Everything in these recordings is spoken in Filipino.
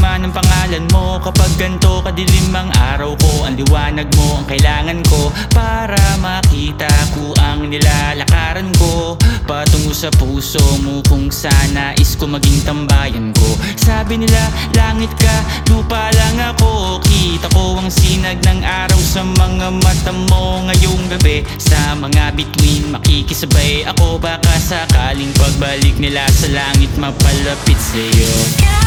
man ang pangalan mo. Kapag ganto kadilim ang araw ko Ang liwanag mo ang kailangan ko Para makita ko ang nilalakaran ko. Patungo sa puso mo kung sana is ko maging tambayan ko. Sabi nila langit ka, lupa lang ako. Kita ko ang sinag ng araw sa mga mata mo ngayong gabi. Sa mga bituin makikisabay ako. Baka sakaling pagbalik nila sa langit mapalapit sa'yo. Kay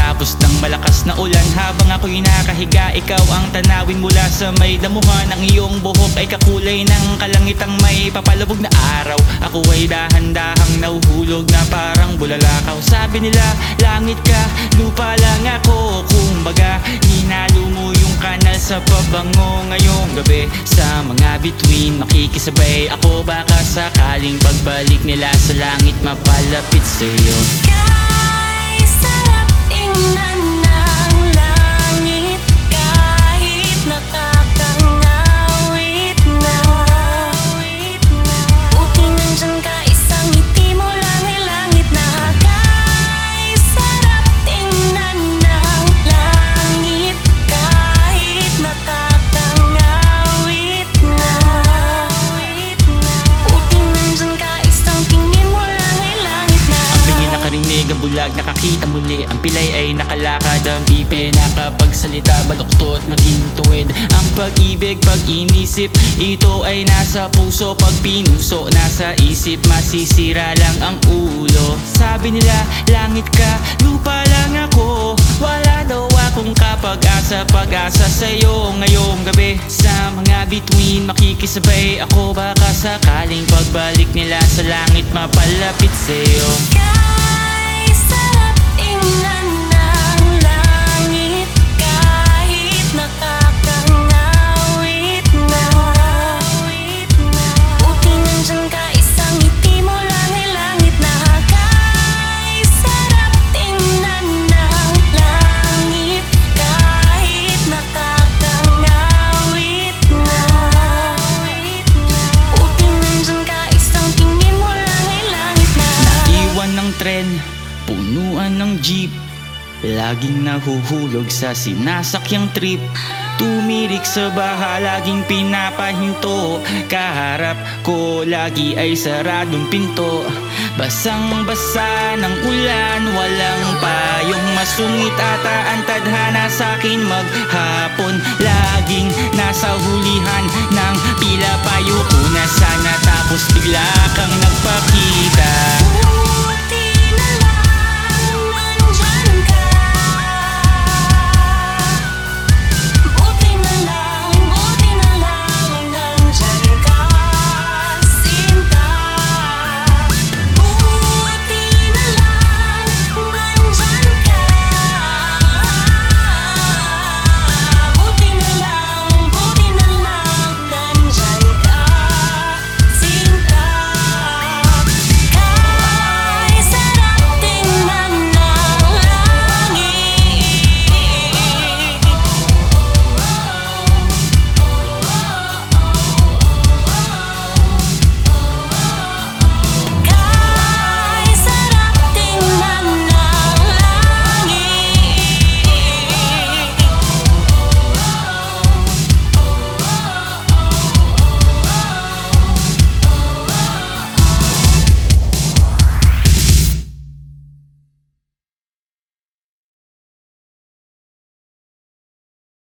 pagkatapos ng malakas na ulan. Habang ako'y nakahiga, ikaw ang tanawin mula sa may damuhan. Ang iyong buhok ay kakulay ng kalangitang may papalubog na araw. Ako ay dahan-dahang nauhulog na parang bulalakaw. Sabi nila, langit ka, lupa lang ako. Kumbaga, hinalo mo yung kanal sa pabango. Ngayong gabi Sa mga bituin, makikisabay ako. Baka sakaling pagbalik nila sa langit mapalapit sa'yo. sarap tonight Ang pilay ay nakalakad, ang pipe nakapagsalita Baluktot, maging Ang pag-ibig, pag inisip Ito ay nasa puso. Pag pinuso, nasa isip Masisira lang ang ulo. Sabi nila, langit ka, lupa lang ako. Wala daw akong kapag-asa Pag-asa sa'yo ngayong gabi. Sa mga bituin, makikisabay ako. Baka sakaling pagbalik nila sa langit Mapalapit sa'yo. Kay Laging nahuhulog sa sinasakyang trip. Tumirik sa baha, laging pinapahinto. Kaharap ko, lagi ay saradong pinto. Basang basa ng ulan, walang payong Masungit. Ata ang tadhana sa akin maghapon. Laging nasa hulihan ng pila payo ko na sana Tapos bigla kang nagpakita